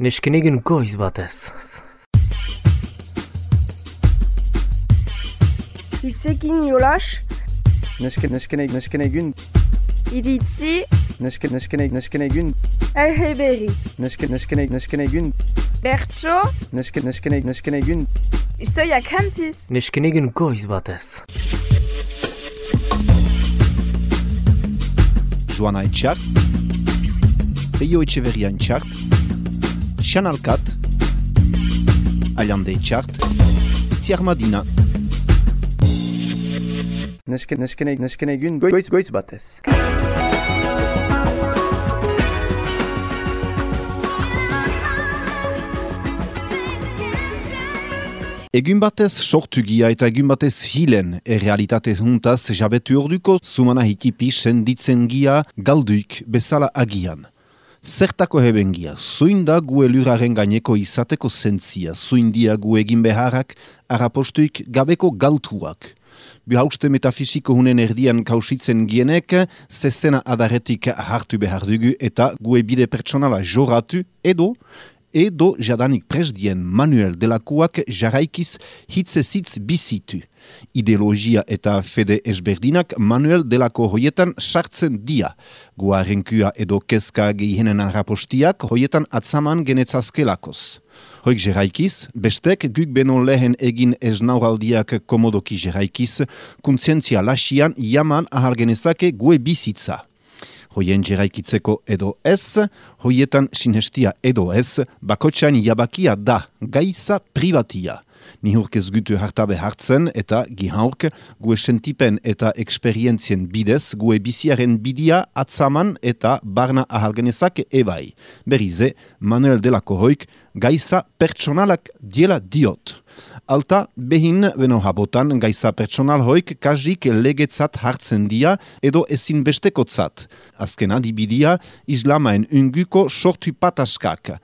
Neskenegen goiz batez. Hitzekin jolas, Neske, neskenek, neskenegun. iritzi, Neske, neskenek, neskenegun. elheberri. Neske, neskenek, neskenegun. Bertso, Neske, neskenek, neskenegun. historia kantuz. Neskenegen goiz batez. Joana Etxart, Peio Etxeverria Etxart, Xan Alkat, Allande Etxart, Itziar Madina, Neske, neskenek, neskenegun. Goiz, goiz batez. Egun batez sortugia eta egun batez hilen errealitate juntaz jabetu orduko zumana hitipi senditzen gia galduik bezala agian. Zertako hebengia, zuinda gu eluraren gaineko izateko zentzia, zuindia gu egin beharrak, arapostuik gabeko galtuak. Bihauste metafisiko hunen erdian kausitzen gienek, zezena adaretik hartu behar dugu eta gu ebide pertsonala joratu edo, edo jadanik presdien Manuel Delakuak jarraikiz hitzezitz bizitu. Ideologia eta fede esberdinak Manuel Delako hoietan sartzen dia. Guarenkua edo kezka gehienen arrapostiak hoietan atzaman genetzazkelakoz. Hoik jeraikiz, bestek guk beno lehen egin ez nauraldiak komodoki jeraikiz, kontzientzia lasian jaman ahal genezake gue bizitza hoien jeraikitzeko edo ez, hoietan sinestia edo ez, bakotxain jabakia da, gaiza privatia. Nihurk ez gutu hartabe hartzen eta gihaurk gue sentipen eta eksperientzien bidez gue biziaren bidia atzaman eta barna ahalgenezak ebai. Berize, Manuel Delako hoik gaiza pertsonalak diela diot. Alta, behin beno habotan gaiza pertsonal hoik kajik legetzat hartzen dia edo ezin bestekotzat. Azken adibidia, islamaen unguko sortu pataskak.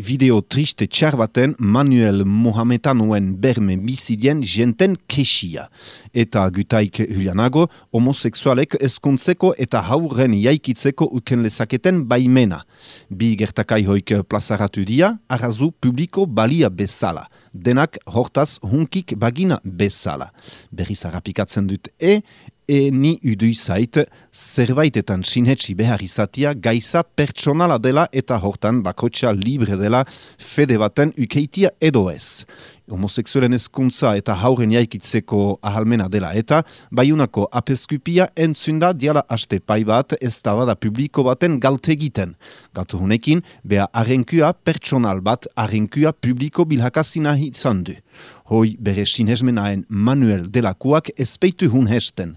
Video triste txar baten Manuel Mohametanoen berme bizidien jenten kesia. Eta gutaik hulianago, homoseksualek eskuntzeko eta hauren jaikitzeko uken lezaketen baimena. Bi gertakai hoik plazaratu dia, arrazu publiko balia bezala denak hortaz hunkik bagina bezala. Berriz harrapikatzen dut e, e ni udui zait, zerbaitetan sinhetsi behar izatia gaiza pertsonala dela eta hortan bakotxa libre dela fede baten ukeitia edo ez. Homoseksualen ezkuntza eta hauren jaikitzeko ahalmena dela eta baiunako apeskupia entzunda diala aste pai bat ez da publiko baten galtegiten. Gatu hunekin, beha arrenkua pertsonal bat arrenkua publiko bilhakazina izan du. Hoi bere sinesmenaen Manuel Delakuak ezpeitu hun hesten.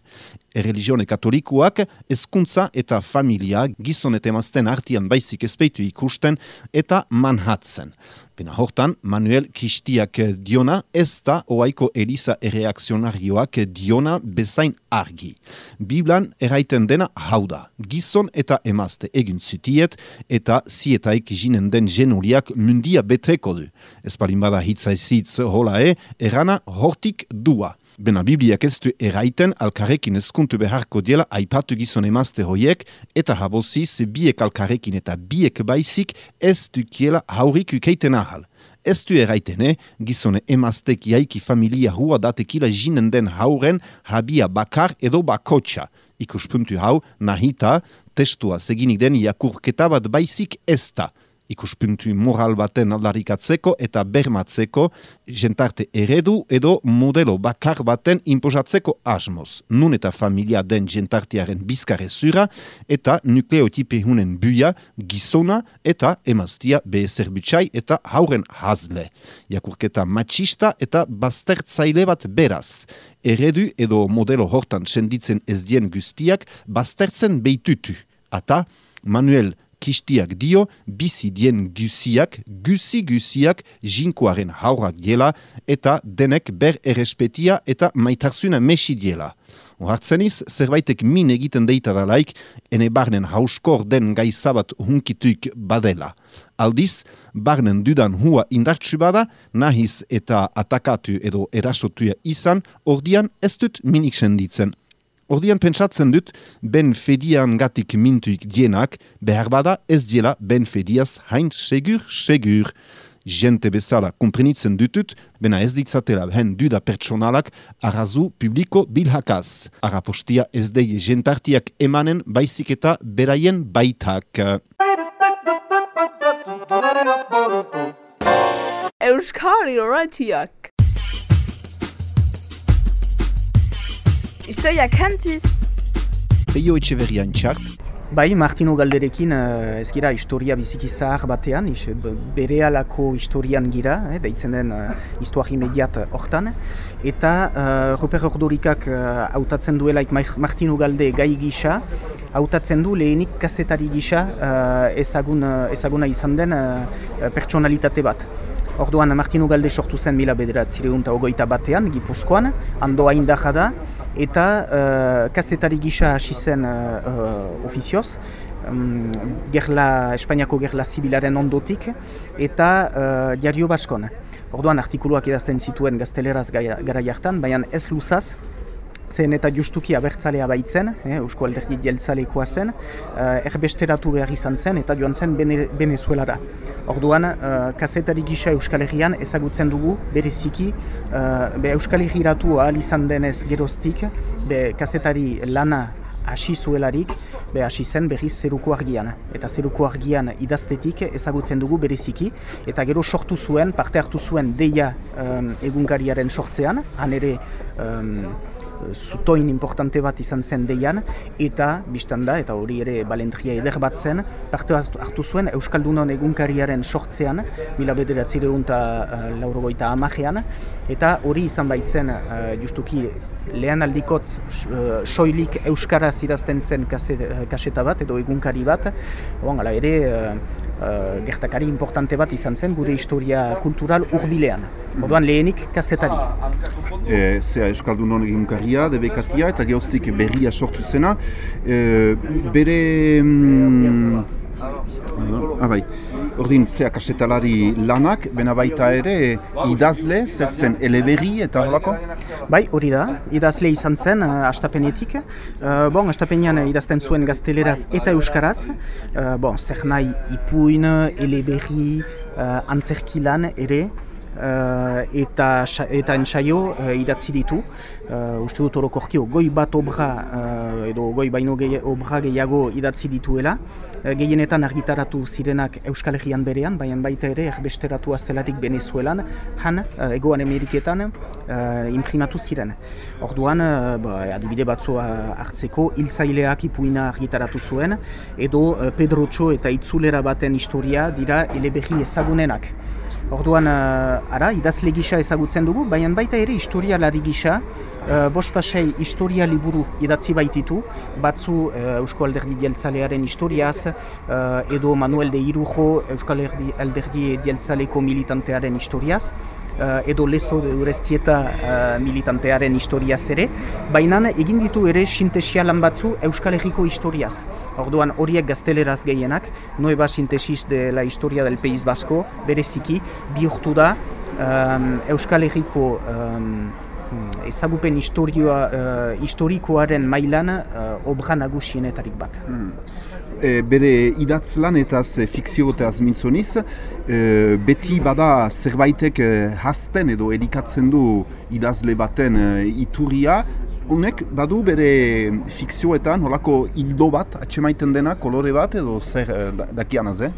Erreligione katolikuak ezkuntza eta familia gizon eta emazten artian baizik ezpeitu ikusten eta manhatzen. Bena hortan, Manuel Kistiak diona ez da oaiko Elisa erreakzionarioak diona bezain argi. Biblan eraiten dena hau da, gizon eta emazte egin zitiet eta zietaik jinen den genuliak mundia beteko du. Ez palin bada hitzaizitz hola e, erana hortik dua. Bena Bibliak ez du eraiten alkarrekin ezkuntu beharko diela aipatu gizon emazte hoiek eta haboziz biek alkarrekin eta biek baizik ez dukiela haurik ukeiten ahal. Ez du eraitene, gizone emaztek jaiki familia hua datekila jinen den hauren habia bakar edo bakotxa. Ikuspuntu hau, nahita, testua seginik den jakurketa bat baizik ez da ikuspuntu moral baten aldarikatzeko eta bermatzeko jentarte eredu edo modelo bakar baten imposatzeko asmoz. Nun eta familia den jentartearen bizkare zura eta nukleotipe hunen buia, gizona eta emaztia behezer butxai eta hauren hazle. Jakurketa machista eta baztertzaile bat beraz. Eredu edo modelo hortan senditzen ez dien guztiak baztertzen beitutu. Ata, Manuel kistiak dio, bizi dien gusiak, gusi gusiak jinkoaren haurak diela eta denek ber errespetia eta maitarzuna mesi diela. Ohartzeniz, zerbaitek min egiten deita dalaik, ene barnen hauskor den gaizabat hunkituik badela. Aldiz, barnen dudan hua indartsu bada, nahiz eta atakatu edo erasotuia izan, ordian ez dut minik senditzen. Ordian pentsatzen dut, ben fedian gatik mintuik dienak, behar bada ez diela ben fediaz hain segur, segur. Jente bezala komprenitzen dutut, bena ez ditzatela hen duda pertsonalak arrazu publiko bilhakaz. Arapostia ez dei jentartiak emanen baizik eta beraien baitak. Euskari horretiak. Historia kantiz. Peio etxe berrian txart, Bai, Martino Galderekin uh, ez gira historia biziki zahar batean, is, bere alako historian gira, eh, deitzen den uh, histoire imediat hortan. Eta uh, Ruper Ordorikak hautatzen uh, duelaik Martino Galde gai gisa, hautatzen du lehenik kazetari gisa uh, ezagun, uh, ezaguna izan den uh, pertsonalitate bat. Orduan Martino Galde sortu zen mila bederatzireun eta ogoita batean, Gipuzkoan, andoa indaja da, eta uh, kazetari gisa hasi zen uh, ofizioz, um, gerla, Espainiako gerla zibilaren ondotik, eta uh, diario baskon. Orduan artikuluak idazten zituen gazteleraz gara jartan, baina ez luzaz, zen eta justuki abertzalea baitzen, eh, Eusko Alderdi Jeltzalekoa zen, uh, erbesteratu behar izan zen eta joan zen Bene, Venezuelara. Orduan, uh, kazetari gisa Euskal Herrian ezagutzen dugu bereziki, uh, be Euskal Herriratu ahal izan denez geroztik, be kazetari lana hasi zuelarik, be hasi zen berriz zeruko argian. Eta zeruko argian idaztetik ezagutzen dugu bereziki, eta gero sortu zuen, parte hartu zuen deia um, egunkariaren sortzean, han ere um, zutoin importante bat izan zen deian, eta biztan da, eta hori ere balentria eder bat zen, parte hartu zuen Euskaldunon egunkariaren sortzean, mila bederatzire unta uh, laurogoita amajean, eta hori izan baitzen uh, justuki lehen aldikotz uh, soilik Euskaraz idazten zen kaseta bat, edo egunkari bat, bon, ere uh, gertakari importante bat izan zen gure historia kultural urbilean. Orduan lehenik kazetari. E, zea Euskaldunon egunkaria, debekatia, eta geostik berria sortu zena. E, bere... Mm, ah, bai. Ordin, zea kasetalari lanak, bena baita ere, idazle, zer zen eleberri eta holako? Bai, hori da, idazle izan zen, uh, astapenetik. Uh, bon, astapenean idazten zuen gazteleraz eta euskaraz. Uh, bon, zer nahi ipuin, eleberri, uh, antzerkilan ere, eta eta ensaio uh, idatzi ditu. Uh, uste dut orokorkio goi bat obra edo goi baino gehi, obra gehiago idatzi dituela. Gehienetan argitaratu zirenak Euskal Herrian berean, baina baita ere erbesteratu zelarik Venezuelan, han, egoan Ameriketan, imprimatu ziren. Orduan, ba, adibide batzua hartzeko, hiltzaileak ipuina argitaratu zuen, edo uh, Pedro Txo eta Itzulera baten historia dira eleberri ezagunenak. Orduan, uh, ara, idazle gisa ezagutzen dugu, baina baita ere historialari gisa, uh, bost pasei historia liburu idatzi baititu, batzu uh, Eusko Alderdi Dieltzalearen historiaz, uh, edo Manuel de Irujo Euskal Alderdi Dieltzaleko militantearen historiaz, uh, edo lezo de urestieta uh, militantearen historiaz ere, baina egin ditu ere sintesia lan batzu Euskal Herriko historiaz. Orduan horiek gazteleraz gehienak, Nueva Sintesis de la Historia del País Basko, bereziki, bihurtu da um, Euskal Herriko um, ezagupen historioa, uh, historikoaren mailan uh, obra nagusienetarik bat. Hmm. E, bere idatz lan eta fikzio eta mintzoniz, e, beti bada zerbaitek e, hasten edo edikatzen du idazle baten e, iturria, Unek badu bere fikzioetan holako hildo bat, atxemaiten dena, kolore bat edo zer dakianaz, eh?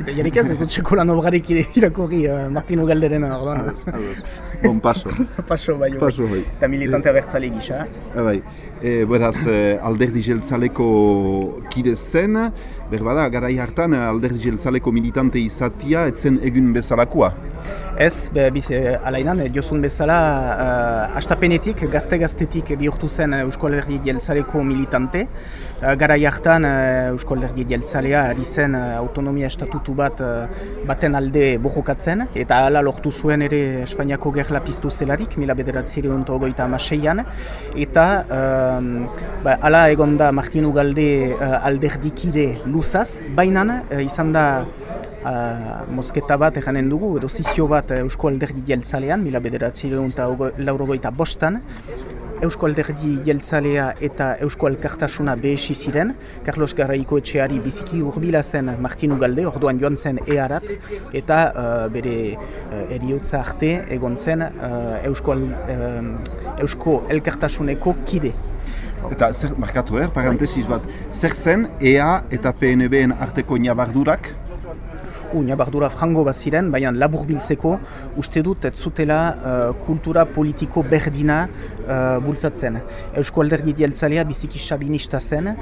Janik ez, ez dut txekolan obrarik irakorri uh, Martino Galderen orduan. Bon, paso. paso, bai. Paso, bai. Eta militante abertzale gisa. Ah, bai. E, beraz, eh, alderdi jeltzaleko kide zen, berbada, garai hartan alderdi jeltzaleko militante izatia, etzen egun bezalakoa. Ez, be, biz, alainan, diozun bezala, uh, astapenetik, gazte-gaztetik bihurtu zen Eusko Alderdi Jeltzaleko militante. Uh, gara jartan, uh, Eusko Alderdi Jeltzalea ari zen uh, autonomia estatutu bat uh, baten alde bojokatzen, eta hala lortu zuen ere Espainiako gerla piztu zelarik, mila bederatzire onto goita amaseian, eta um, ba, hala egon da Martin Ugalde uh, alderdikide luzaz, bainan uh, izan da uh, mosketa bat eganen dugu, edo zizio bat uh, Eusko Alderdi Jeltzalean, mila bederatzi eta laurogoita bostan, Eusko Alderdi Jeltzalea eta Eusko Alkartasuna behesi ziren. Carlos Garraiko etxeari biziki urbila zen Martin Ugalde, orduan joan zen earat, eta uh, bere uh, eriotza arte egon zen uh, Eusko, uh, Eusko Elkartasuneko kide. Eta zer, markatu er, parentesis bat, zer zen EA eta PNB-en arteko inabardurak? Unia bardura frango baziren, baina labur biltzeko uste dut ez zutela uh, kultura politiko berdina uh, bultzatzen. Eusko alderdi dieltzalea biziki sabinista zen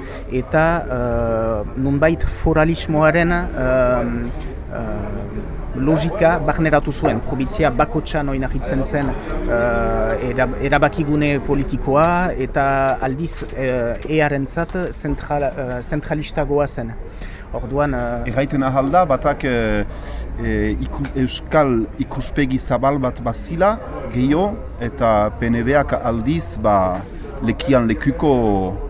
eta uh, nunbait foralismoaren logika barneratu zuen. Probitzia bakotxa noin ahitzen zen uh, erabakigune politikoa eta aldiz uh, earen zat zentral, uh, zentralistagoa zen. Orduan... Uh... Erraiten ahalda, batak e, iku, euskal ikuspegi zabal bat bazila, gehiago, eta PNB-ak aldiz, ba, lekian lekuko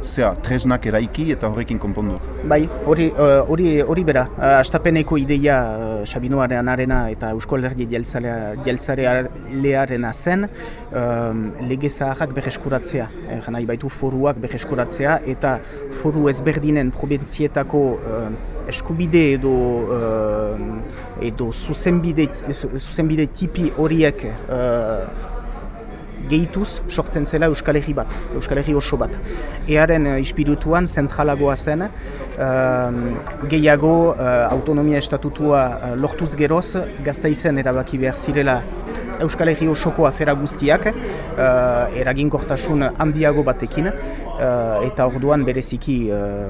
zea, tresnak eraiki eta horrekin konpondu. Bai, hori hori hori bera. Uh, astapeneko ideia uh, Sabinoaren arena eta Eusko Alderdi Jeltzarearena zen um, lege zaharrak berreskuratzea. Eh, nahi baitu foruak berreskuratzea eta foru ezberdinen probintzietako uh, eskubide edo uh, edo zuzenbide, zuzenbide tipi horiek uh, gehituz sortzen zela Euskal Herri bat, Euskal Herri oso bat. Earen uh, ispirituan zentralagoa zen, uh, gehiago uh, autonomia estatutua uh, lortuz geroz, gazta izen erabaki behar zirela Euskal Herri osoko afera guztiak, uh, eraginkortasun handiago batekin, uh, eta orduan bereziki uh,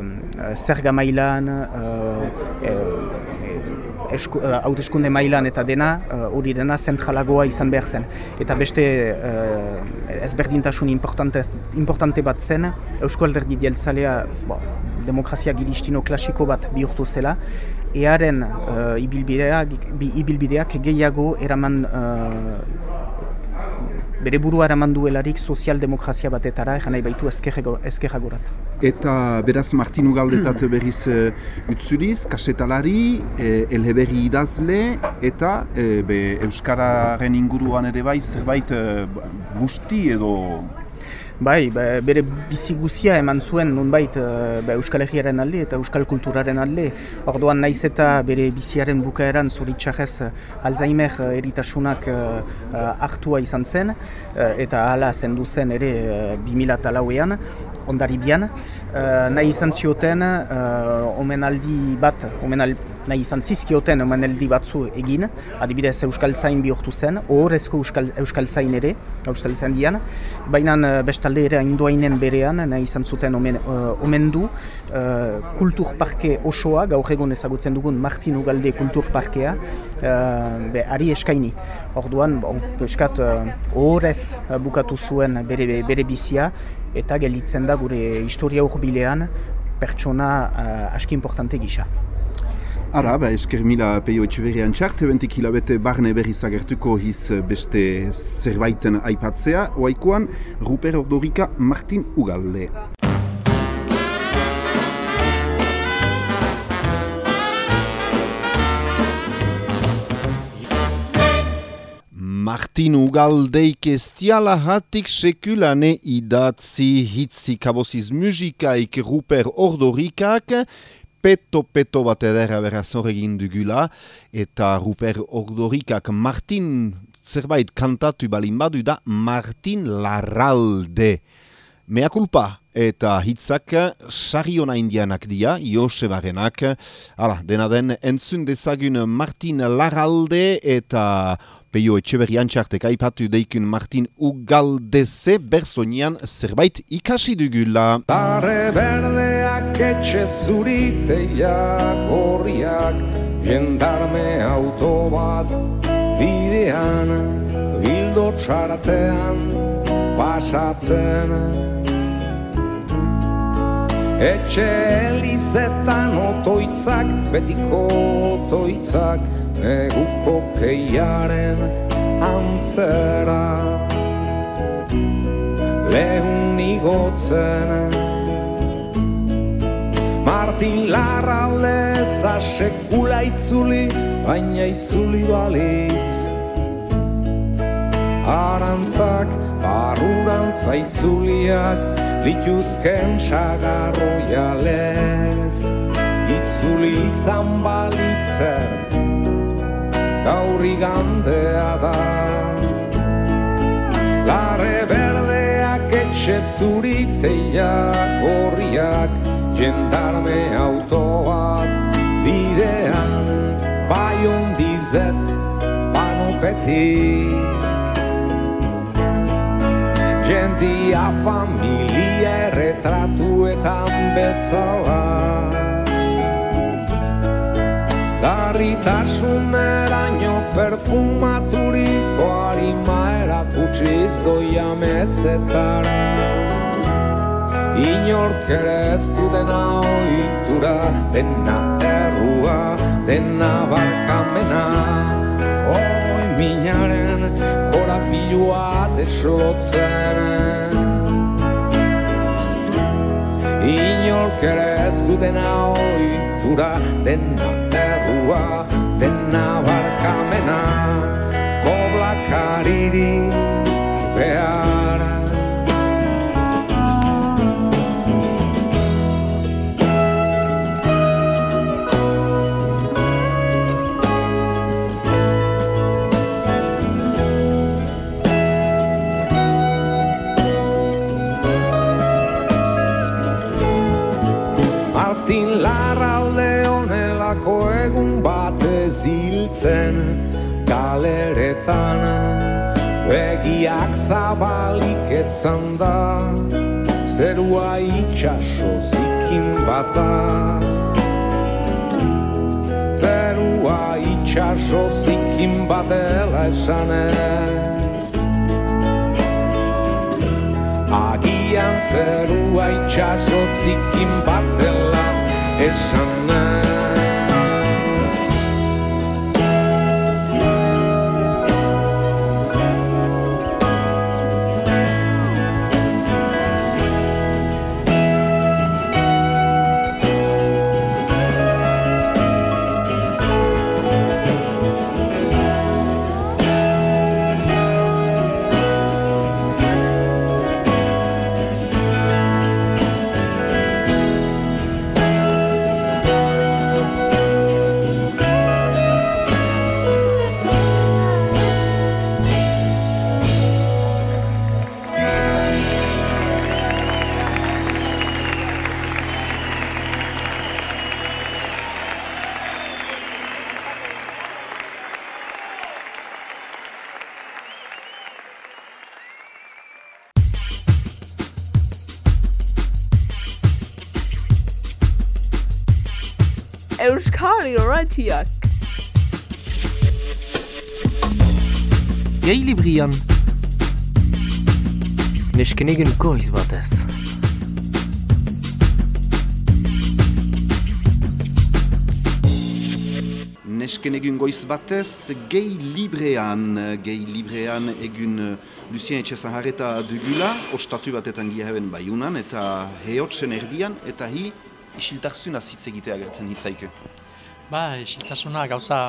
zerga mailan, Eh, hauteskunde uh, mailan eta dena, eh, hori uh, dena zentralagoa izan behar zen. Eta beste uh, ezberdintasun importante, importante bat zen, Eusko Alderdi Dieltzalea, bo, demokrazia giristino klasiko bat bihurtu zela, earen uh, ibilbideak, ibilbideak gehiago eraman bere burua eraman duelarik sozialdemokrazia batetara, egan nahi baitu ezkerragorat. Eta beraz Martin Ugaldetat hmm. berriz uh, utzuliz, kasetalari, eh, elheberri idazle, eta eh, be, Euskararen inguruan ere bai zerbait uh, busti edo Bai, bere bizi guzia eman zuen nunbait uh, Euskal Herriaren alde eta Euskal Kulturaren alde. Orduan naiz eta bere biziaren bukaeran zoritxarrez uh, Alzheimer uh, eritasunak uh, hartua izan zen eta hala zendu zen ere uh, 2008an ondari bian. Uh, nahi izan zioten, uh, omenaldi bat, omenal, nahi izan zizkioten omenaldi batzu egin, adibidez Euskal Zain bihurtu zen, ohorezko Euskal, Euskal Zain ere, Euskal Zain dian, baina uh, bestalde ere indoainen berean, nahi izan zuten omen, uh, omendu, uh, kultur parke osoa, gaur egon ezagutzen dugun Martin Ugalde kultur parkea, uh, be, ari eskaini. Orduan, bon, eskat, ohorez uh, bukatu zuen bere, bere bizia, eta gelditzen da gure historia urbilean pertsona uh, aski importante gisa. Ara, ba, esker mila peio etxuberian txart, ebentik hilabete barne berri zagertuko hiz beste zerbaiten aipatzea, oaikoan Ruper Ordorika Martin Ugalde. Martin Ugaldeik estiala hatik sekulane idatzi hitzi kaboziz musikaik Ruper Ordorikak, peto-peto bat edera beraz horregin dugula, eta Ruper Ordorikak Martin zerbait kantatu balin badu da Martin Larralde. Mea culpa, eta hitzak sariona indianak dia, Josebarenak. Hala, dena den, entzun dezagun Martin Larralde eta Peio Etxeberrian txartek aipatu deikun Martin Ugaldeze bersonian zerbait ikasi dugula. Barre berdeak etxe zuriteiak horriak jendarme auto bat bidean bildo txartean pasatzen Etxe elizetan otoitzak, betiko otoitzak neguko keiaren antzera. Lehun igotzen. Martin Larraldez da sekula itzuli baina itzuli balitz. Arantzak, barrurantza itzuliak, lituzken sagarroialez. Itzuli izan balitzen, gaur igandea da. Larre berdeak etxe zuriteiak, horriak, jendarme autoak, bidean, bai ondizet, panopetik. Jendia familia erretratuetan bezala. Garritasuneraino perfumaturiko harima erakutsiz doia mezetara. Inork ere ez du dena oitura, dena errua, dena barkamena. Oi minaren korapilua deslotzen. Inork ere ez du dena oitura, dena errua, dena barkamena Koblakaririk behar Larralde honelako egun batez hiltzen galeretan. Begiak zabalik etzan da Zerua itxaso zikin bata. Zerua itxaso zikin batela esanez Agian zerua itxaso zikin batela esanez Euskari Gehi librian. Nesken egin goiz batez. Nesken egun goiz batez, gehi librean, gehi librean egun eh, Lucien Etxezan harreta dugula, ostatu batetan gia heben baiunan, eta heotsen erdian, eta hi isiltarzuna zitz egitea gertzen hitzaike. Ba, isiltasuna gauza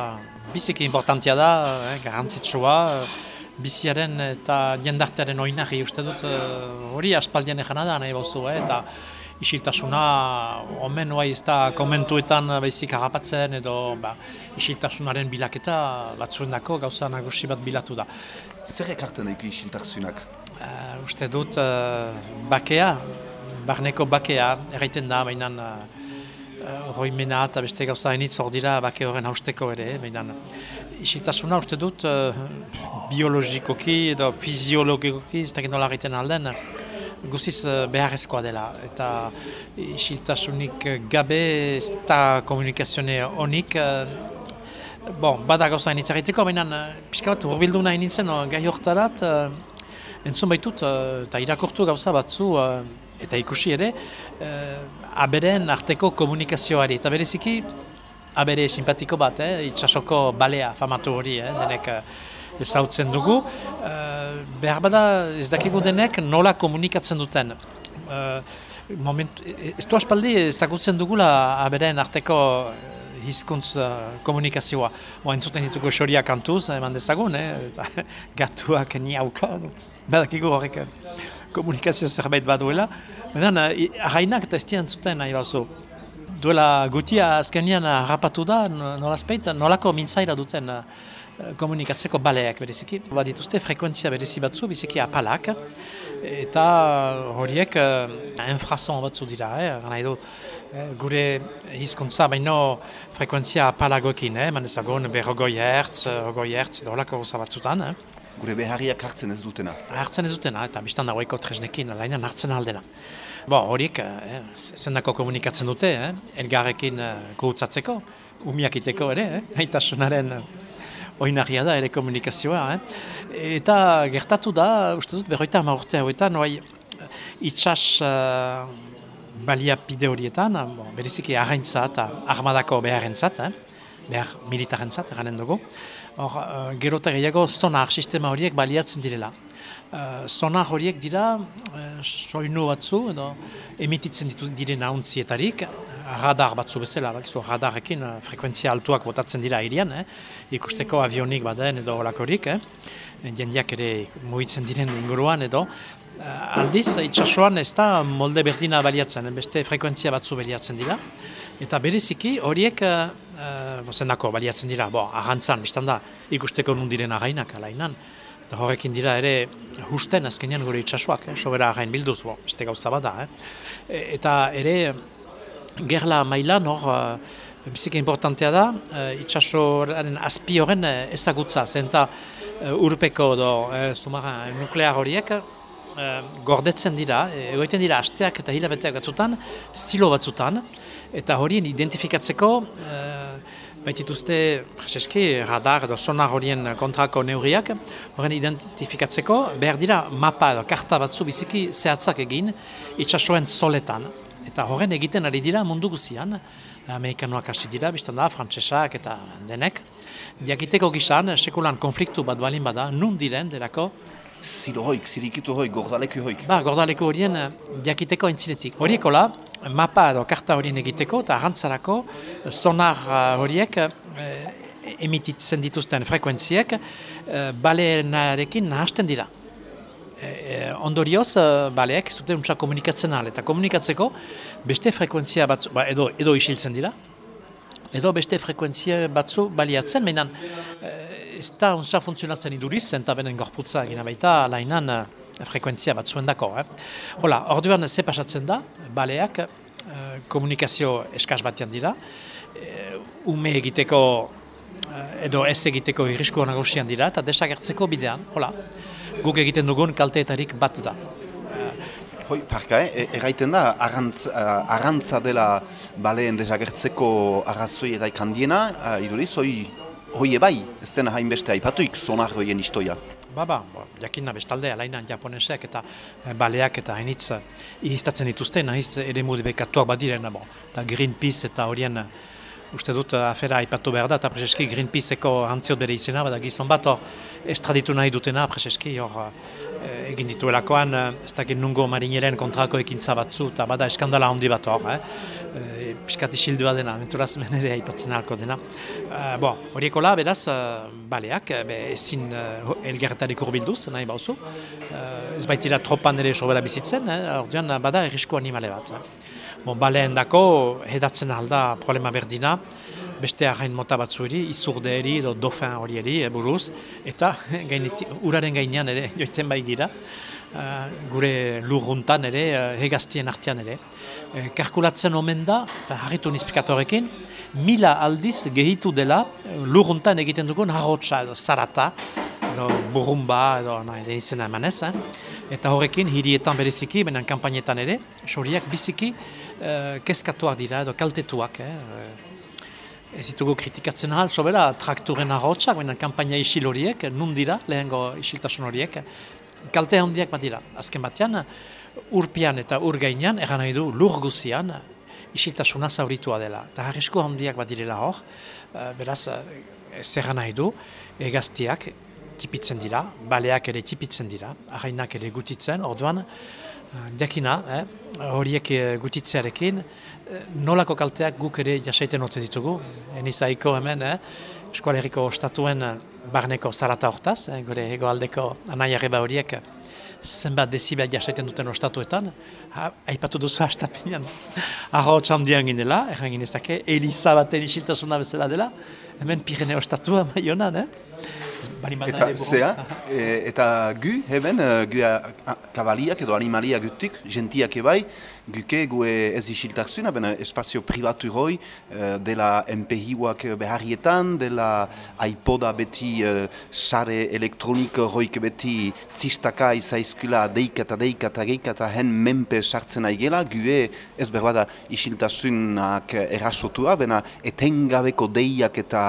biziki importantia da, eh, garrantzitsua, eh, biziaren eta jendartearen oinarri uste dut eh, hori aspaldian egana da nahi bozu, eh, eta isiltasuna omen bai ez da komentuetan baizik harrapatzen edo ba, isiltasunaren bilaketa batzuendako gauza nagusi bat bilatu da. Zer ekartzen daiko isiltarzunak? Uh, uste dut uh, bakea, barneko bakea, erraiten da, baina uh, roimena eta beste gauza hainitz hor dira bake horren hausteko ere, baina isiltasuna uste dut uh, biologikoki edo fiziologikoki, ez dakit nola egiten alden, guziz uh, beharrezkoa dela. Eta isiltasunik gabe ez da komunikazione honik, uh, Bon, bada gauza hainitz egiteko, baina uh, pixka bat urbildu nahi nintzen uh, gai hortarat, uh, entzun baitut eta irakortu gauza batzu eta ikusi ere aberen arteko komunikazioari eta bereziki abere simpatiko bat, eh, itxasoko balea famatu hori, eh, denek uh, ezautzen dugu. Uh, behar bada ez dakigu denek nola komunikatzen duten. Uh, moment, ez du aspaldi ezagutzen dugula aberen arteko hizkuntz uh, komunikazioa. Bo, entzuten dituko xoria kantuz, eman dezagun, eh? gatuak niauka. Badakigu horrek eh, komunikazio zerbait baduela. Bedan, uh, arrainak eta ez dian zuten nahi bazu. Duela gutia azkenean harrapatu da, nolazpeit, nolako mintzaira duten uh, komunikatzeko baleak bereziki. Ba dituzte frekuentzia berezi batzu, biziki apalak, eta horiek uh, enfrason batzu dira, eh? nahi dut. Eh, gure hizkuntza baino frekuentzia apalagoekin, eh? man ezagun berrogoi hertz, rogoi hertz, dolako batzutan. Eh? Gure beharriak hartzen ez dutena. Hartzen ez dutena, eta biztan dagoeko tresnekin, lainan hartzen aldena. Bo, horiek, eh, zendako komunikatzen dute, eh? elgarrekin eh, gurutzatzeko, umiak iteko ere, eh? haitasunaren oinarria da ere komunikazioa. Eh? Eta gertatu da, uste dut, berroita ama urte hauetan, noi, itxas uh, baliapide horietan, bon, bereziki arraintza eta armadako beharrentzat, eh? behar militarentzat, eranen dugu. Hor, uh, gero eta gehiago sonar sistema horiek baliatzen direla. Uh, horiek dira uh, soinu batzu edo emititzen ditu diren ahuntzietarik, radar batzu bezala, batzu radarrekin uh, frekuentzia altuak botatzen dira irian, eh? ikusteko avionik baden edo olakorik, eh? jendiak ere mugitzen diren inguruan edo, uh, aldiz itxasuan ez da molde berdina baliatzen, beste frekuentzia batzu baliatzen dira, eta bereziki horiek uh, uh, baliatzen dira, bo, ahantzan, biztan da, ikusteko nun diren againak alainan, eta horrekin dira ere husten azkenean gure itxasuak, eh? sobera again bilduz, bo, beste gauza bada, eh? E, eta ere gerla mailan hor, uh, biziki importantea da, uh, itxasoaren azpi horren uh, ezagutza, zenta urpeko do, uh, nuklear horiek, gordetzen dira, egoiten dira hasteak eta hilabeteak batzutan, stilo batzutan, eta horien identifikatzeko, baitituzte, prezeski, radar edo sonar horien kontrako neurriak, horien identifikatzeko, behar dira mapa edo karta batzu biziki zehatzak egin, itxasoen soletan. Eta horren egiten ari dira mundu guzian, Amerikanoak hasi dira, biztan da, frantsesak eta denek. Diakiteko gizan, sekulan konfliktu bat balin bada, nun diren, delako? Zilo hoik, zirikitu hoik, gordaleku hoik. Ba, gordaleku horien diakiteko entzinetik. Horiekola, mapa edo karta horien egiteko eta arantzarako sonar horiek emititzen dituzten frekuentziek baleenarekin nahasten dira. E, ondorioz, baleak ez dute untsa komunikatzen ahal, eta komunikatzeko beste frekuentzia batzu, ba, edo, edo isiltzen dira, edo beste frekuentzia batzu baliatzen, menan ez da untsa funtzionatzen iduriz, zenta benen gorputza gina baita, lainan frekuentzia batzuen dako. Eh? Hola, orduan ze pasatzen da, baleak komunikazio eskaz batean dira, ume egiteko edo ez egiteko irrisko nagusian dira, eta desagertzeko bidean, hola, guk egiten dugun kalteetarik bat da. Hoi, parka, eh? erraiten da, arrantz, uh, arrantza dela baleen desagertzeko arrazoi eta ikandiena, iduriz, hoi, hoi ebai, ez dena hainbeste aipatuik sonar hoien istoia. Ba, ba, jakinna bestalde, alainan japoneseak eta baleak eta hainitz ihiztatzen dituzte, nahiz ere mude bekatuak badiren, bo, eta Greenpeace eta horien uste dut afera aipatu behar da, eta prezeski Greenpeaceko antziot bere izena, bada gizon bat hor estraditu nahi dutena, prezeski hor eh, egin dituelakoan, eh, ez dakit nungo marineren kontrako ekintza batzu, eta bada eskandala handi bat hor, eh? E, piskati xildua dena, menturaz menere aipatzen halko dena. E, bo, horieko la, beraz, baleak, be, ezin uh, elgertarik urbilduz, nahi bauzu, e, ez baitira tropan ere sobera bizitzen, eh? orduan bada errisko animale bat. Eh? Bon, baleen dako, hedatzen alda problema berdina, beste arrain mota batzueri, izurde eri edo dofan hori eri, e, buruz, eta gaineti, uraren gainean ere, joiten bai dira, uh, gure lurruntan ere, uh, hegaztien artean ere. Uh, karkulatzen omen da, harritu nizpikatorekin, mila aldiz gehitu dela lurruntan egiten dugun harrotsa edo zarata, edo burrumba edo nahi, izena emanez, eh? eta horrekin hirietan bereziki, benen kampainetan ere, xoriak biziki uh, kezkatuak dira edo kaltetuak. Eh? Ez ditugu kritikatzen ahal, sobera trakturen arrotxak, benen kampaina isil horiek, nun dira, lehengo isiltasun horiek, kalte handiak bat dira. Azken batean, urpian eta urgainan, eran nahi du lur guzian, isiltasuna zauritua dela. Eta harrizko handiak bat direla hor, uh, beraz, uh, zer nahi du, egaztiak, tipitzen dira, baleak ere tipitzen dira, ahainak ere gutitzen, orduan, jakina, eh? horiek eh, gutitzearekin, eh, nolako kalteak guk ere jasaiten ote ditugu. Enizaiko hemen, eh? eskualeriko estatuen eh, barneko zarata hortaz, eh? gure egoaldeko anaiarreba horiek zenbat dezibel jasaiten duten ostatuetan, aipatu duzu hastapenean, arro txandian ginela, erran ginezake, Eliza baten isiltasuna bezala dela, hemen Pireneo estatua maionan, eh? Eta zea, e, eta gu, heben, e, gu kabaliak edo animalia gutik, gentiak ebai, guke gu ez isiltarzuna, bena espazio privatu roi, e, dela MPI-uak beharrietan, dela iPoda beti e, sare elektronik roik beti zistaka izaizkula deika eta deika eta geika eta hen menpe sartzen aigela, gu ez berbada isiltarzunak erasotua, bena etengabeko deiak eta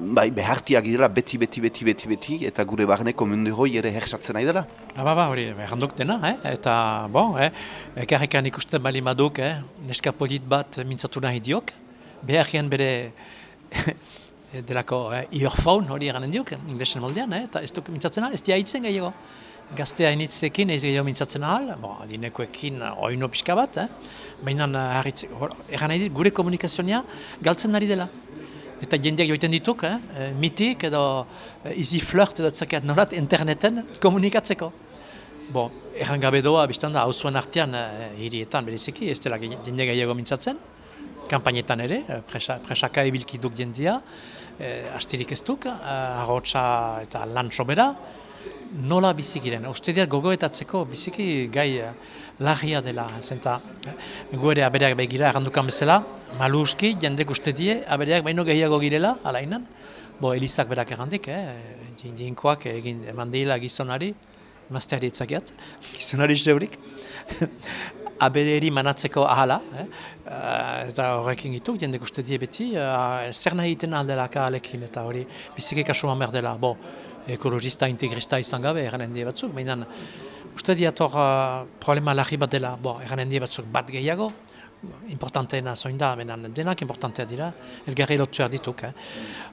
bai, behartiak direla beti, beti, beti, beti, beti, eta gure barneko mundu hoi ere hersatzen nahi dela. Ah, ba, hori, behar dena, eh? eta, bon, eh? ekarrekan ikusten bali maduk, eh? neska polit bat mintzatu nahi diok, behar bere delako eh? earphone hori eranen diok, inglesen moldean, eh? eta ez duk mintzatzen ahal, ez dia hitzen gehiago. Gaztea initzekin, ez gehiago mintzatzen ahal, bon, adinekoekin oino pixka bat, eh? baina eran nahi dit, gure komunikazioa galtzen ari dela eta jendeak joiten dituk, eh? eh mitik edo eh, easy flirt edo zakat norat interneten komunikatzeko. Bo, erran gabe doa, biztan da, hau zuen artean eh, hirietan bereziki, ez dela jende gehiago mintzatzen, kampainetan ere, presa, presaka ebilki duk jendia, eh, astirik ez duk, eh, eta lan sobera, nola. Uste dira gogoetatzeko biziki gai uh, lagia dela. Zenta, uh, gu ere abereak begira errandukan bezala, maluski jendek uste die abereak baino gehiago girela, alainan. Bo, Elizak berak errandik, eh? Dinkoak egin eman dira gizonari, mazteari etzakiat, gizonari zeurik. abereri manatzeko ahala, eh? uh, eta horrekin gitu, jendek uste die beti, uh, zer nahi iten aldelaka alekin, eta hori biziki kasuan berdela. Bo, ekologista integrista izan gabe, eran handi batzuk, baina uste diator uh, problema lagi bat dela, bo, eran handi batzuk bat gehiago, importanteena zoin da, baina denak importantea dira, elgarri lotu dituk. Eh.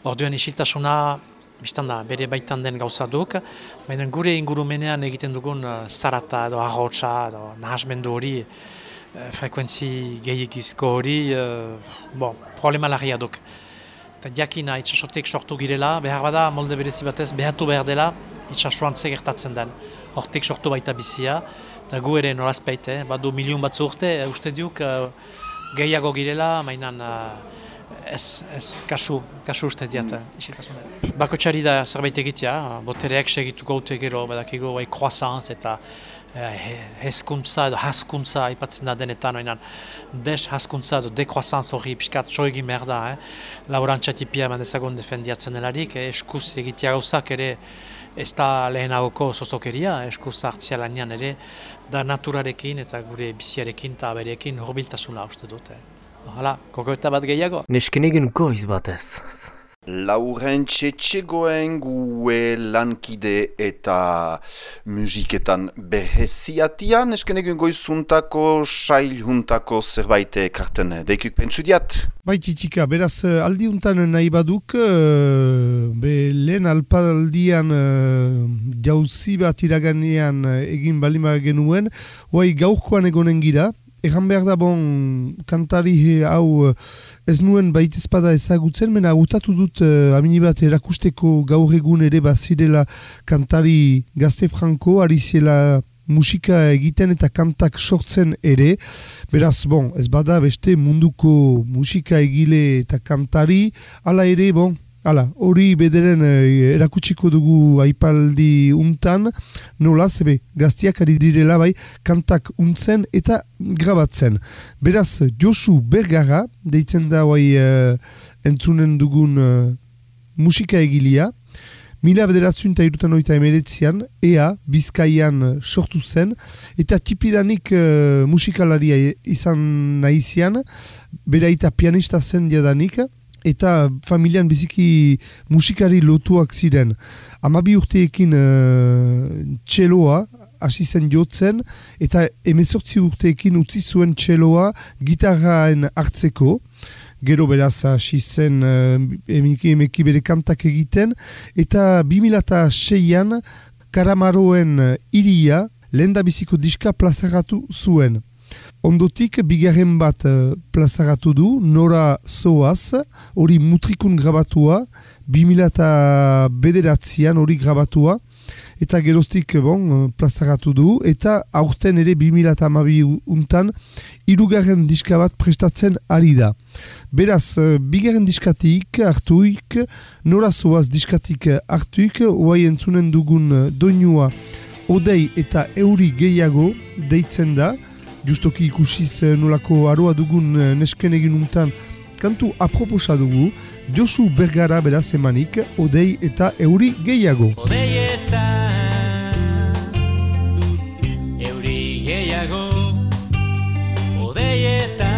Orduan isiltasuna, biztan da, bere baitan den gauza duk, baina gure ingurumenean egiten dugun uh, zarata edo ahotsa edo nahasmendu hori, uh, frekuentzi gehiagizko hori, uh, bo, problema lagia duk eta jakina itxasotik sortu girela, behar bada molde berezi batez behatu behar dela itxasuan gertatzen den. Hortik sortu baita bizia, eta gu ere norazpeit, eh? badu milion batzu urte, uh, uste diuk uh, gehiago girela, mainan uh, ez, ez kasu, kasu uste diat. Mm. Bako txari da zerbait egitea, botereak segituko gero, badakigo, bai, croissance eta hezkuntza edo haskuntza aipatzen da denetan, oinan, des haskuntza edo dekroazanz hori piskat so egin behar da, eh? laborantza tipia eman dezagun defendiatzen delarik, eh? eskuz egitea gauzak ere ez da lehenagoko zozokeria, eskuz hartzia lanian ere, da naturarekin eta gure biziarekin eta berekin horbiltasuna uste dute. Hala, koko eta bat gehiago? Nesken egin goiz batez. Lauren txetxegoen gue lankide eta musiketan beheziatian, esken egin goizuntako, sail juntako zerbait karten deikuk pentsu diat? Bai txitika, beraz aldiuntan nahi baduk, uh, be lehen alpaldian uh, jauzi bat iraganean egin balima genuen, guai gaurkoan egonen gira, Egan behar da bon, kantari hau ez nuen baitezpada ezagutzen, mena utatu dut uh, amini bat erakusteko gaur egun ere bazirela kantari gazte franko, ari musika egiten eta kantak sortzen ere. Beraz, bon, ez bada beste munduko musika egile eta kantari, ala ere, bon, Hala, hori bederen eh, erakutsiko dugu aipaldi untan, nola, zebe, gaztiak ari direla bai, kantak untzen eta grabatzen. Beraz, Josu Bergara, deitzen da bai eh, entzunen dugun eh, musika egilia, mila bederatzen eta irutan oita emeretzian, ea, bizkaian sortu zen, eta tipidanik musikalaria izan nahizian, bera eta pianista zen diadanik, eta familian biziki musikari lotuak ziren. Amabi urteekin uh, txeloa hasi zen jotzen eta emezortzi urteekin utzi zuen txeloa gitarraen hartzeko. Gero beraz hasi zen uh, emeki, emeki bere kantak egiten eta 2006an Karamaroen iria lehen da biziko diska plazaratu zuen. Ondotik, bigarren bat uh, plazaratu du, Nora Soaz, hori mutrikun grabatua, 2000 eta bederatzean hori grabatua, eta geroztik bon, plazaratu du, eta aurten ere 2000 eta amabi untan, irugarren diska bat prestatzen ari da. Beraz, bigarren diskatik hartuik, Nora Soaz diskatik hartuik, oai entzunen dugun doinua, odei eta euri gehiago deitzen da, justoki ikusiz nolako aroa dugun eh, nesken egin untan kantu aproposa dugu, Josu Bergara beraz emanik, odei eta euri gehiago. Odei eta euri gehiago, odei eta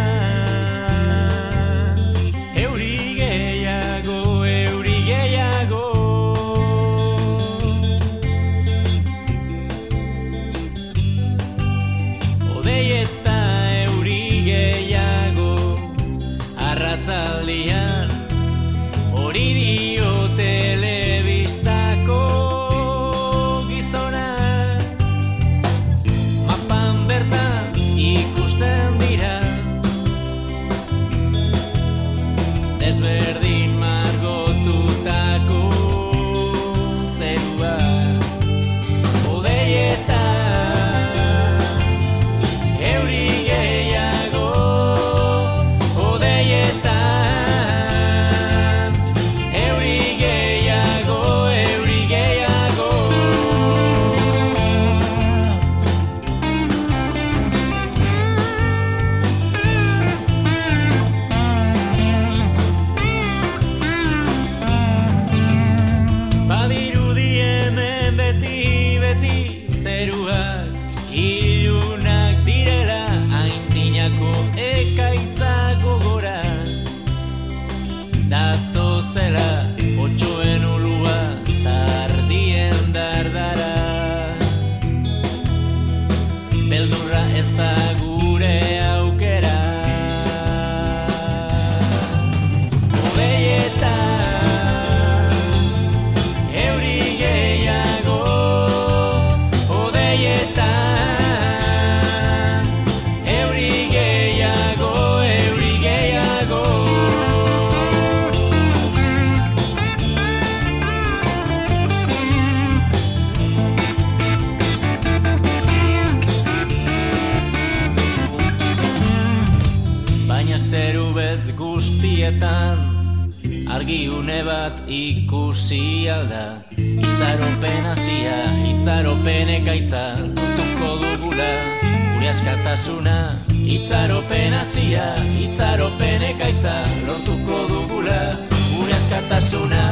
itzaropen ekaitza Lortuko dugula, gure askatasuna.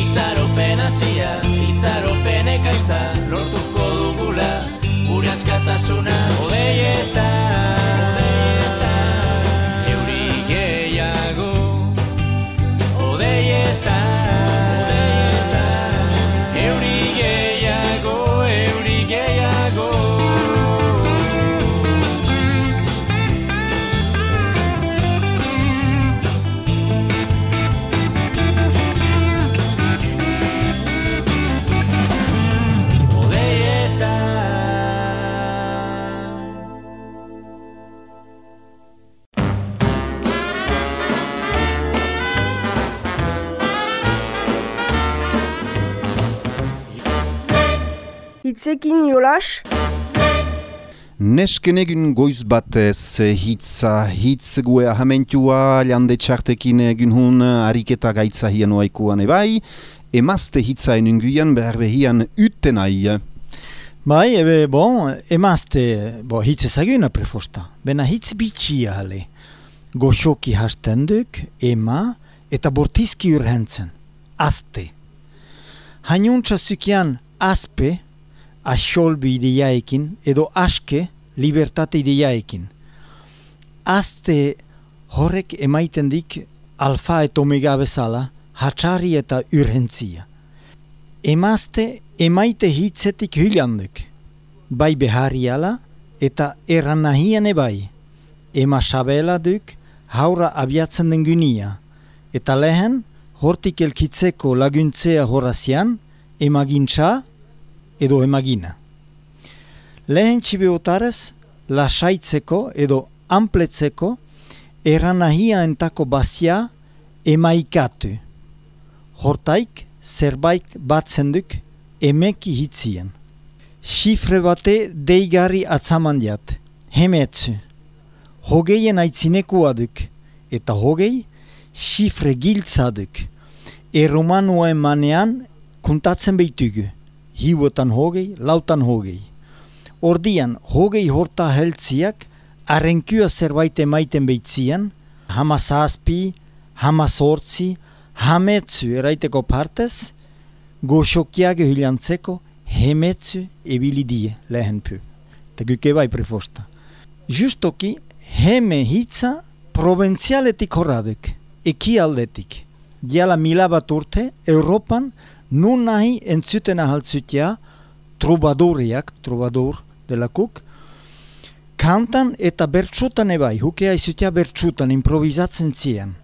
Itzaropen hasia, itzaropen ekaitza Lortuko dugula, gure askatasuna Hitzekin jolas, Nesken egun goiz batez hitza, hitz gue ahamentua, lande txartekin egun hun ariketa gaitza hien oaikuan ebai, emazte hitza enunguian behar behian utenai. Bai, ebe, bon, emazte, bo, hitz ezaguna prefosta. Bena hitz bitxia hale. Goxoki hastenduk, ema, eta bortizki urhentzen. Azte. Hainuntza zukian azpe, asolbi ideiaekin, edo aske, libertate ideiaekin. Azte horrek emaiten dik alfa eta omega bezala, hatxari eta urhentzia. Emazte emaite hitzetik hylanduk, bai behariala eta erran nahian ebai. Ema sabela duk haura abiatzen den gynia, eta lehen hortik elkitzeko laguntzea horazian emagintza edo emagina. Lehen txibeotarez, lasaitzeko edo ampletzeko, erranahia entako bazia emaikatu. Hortaik, zerbait batzen duk emeki hitzien. Xifre bate deigarri atzaman diat, hemetzu. Hogeien aitzinekua duk, eta hogei, xifre giltza duk. Erromanua emanean kuntatzen behitugu. Hiuetan hogei, lautan hogei. Ordian, hogei horta heltziak, arrenkua zerbait emaiten behitzian, hama zazpi, hama sortzi, hametzu eraiteko partez, goxokiak hilantzeko, hemetzu ebili die lehen pu. Eta guke bai prefosta. Justoki, heme hitza proventzialetik horraduk, eki aldetik. Diala mila bat urte, Europan, nun nahi entzuten ahaltzutia, trubaduriak, trubadur delakuk, kantan eta bertsutan ebai, hukea izutia bertsutan improvisatzen zian.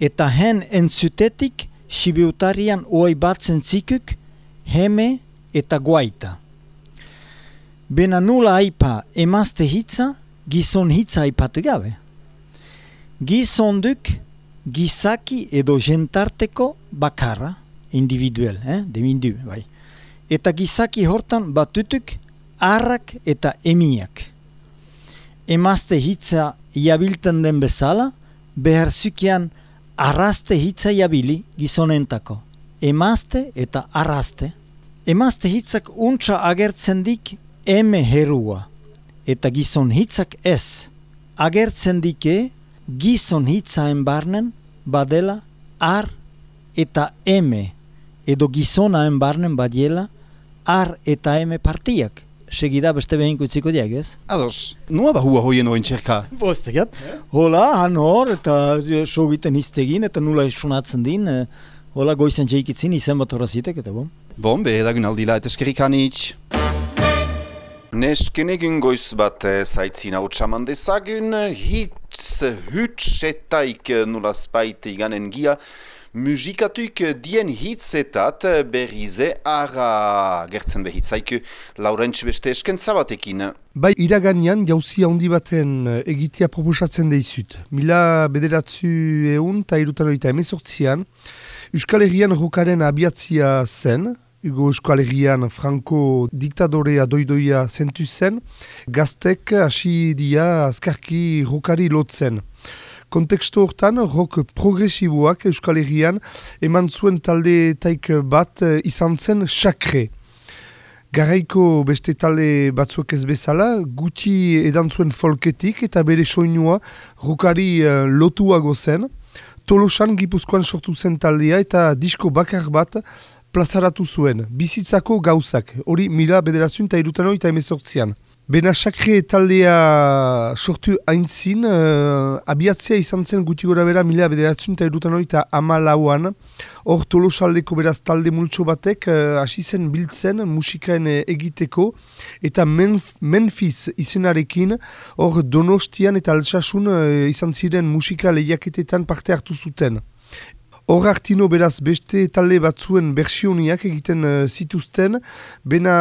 Eta hen entzutetik, sibiutarian oai batzen zikuk, heme eta guaita. Bena nula aipa emazte hitza, gizon hitza aipatu gabe. Gizon duk, gizaki edo jentarteko bakarra, individuel, eh? demindu, bai. Eta gizaki hortan batutuk, arrak eta emiak. Emazte hitza jabilten den bezala, behar zukian arraste hitza jabili gizonentako. Emazte eta arraste. Emazte hitzak untsa agertzen dik eme herua. Eta gizon hitzak ez. Agertzen dike gizon hitzaen barnen badela ar eta eme. Edo gizonaen barnen badiela ar eta eme partiak. Segida beste behin kutziko diak, ez? Ados, nua bahua hoien oin txerka? Bostegat. Hola, han hor, eta sogiten iztegin, eta nula esunatzen din. eh, Hola, goizan txeikitzin, izen bat horazitek, eta bon. Bon, be, edagun aldila eta eskerik anitz. Nesken egin goiz bat zaitzin hau txaman dezagun, hitz, hutsetaik nula spaite iganen gia, musikatuik dien hitzetat berrize ara gertzen behitzaik Laurentz beste eskentza batekin. Bai, iraganian jauzi handi baten eh, egitea proposatzen deizut. Mila bederatzu eun eta irutan oita emezortzian, Euskal Herrian rokaren abiatzia zen, Hugo Euskal Herrian Franco diktadorea doidoia zentu zen, gaztek hasi dia azkarki rokari lotzen. Kontekstu hortan, rok progresiboak Euskal Herrian eman zuen talde taik bat eh, izan zen sakre. Garaiko beste talde batzuek ez bezala, guti edan zuen folketik eta bere soinua rokari uh, lotuago zen. Tolosan gipuzkoan sortu zen taldea eta disko bakar bat plazaratu zuen. Bizitzako gauzak, hori mila bederatzen eta irutan eta emezortzian. Bena sakre taldea sortu aintzin, uh, abiatzea izan zen guti gora bera mila bederatzen eta irutan hori eta ama lauan. Hor tolosaldeko beraz talde multso batek uh, hasi zen biltzen musikaen eh, egiteko eta Menf Memphis izenarekin hor donostian eta altsasun uh, izan ziren musika lehiaketetan parte hartu zuten. Hor hartino beraz beste talde batzuen bersioniak egiten uh, zituzten, bena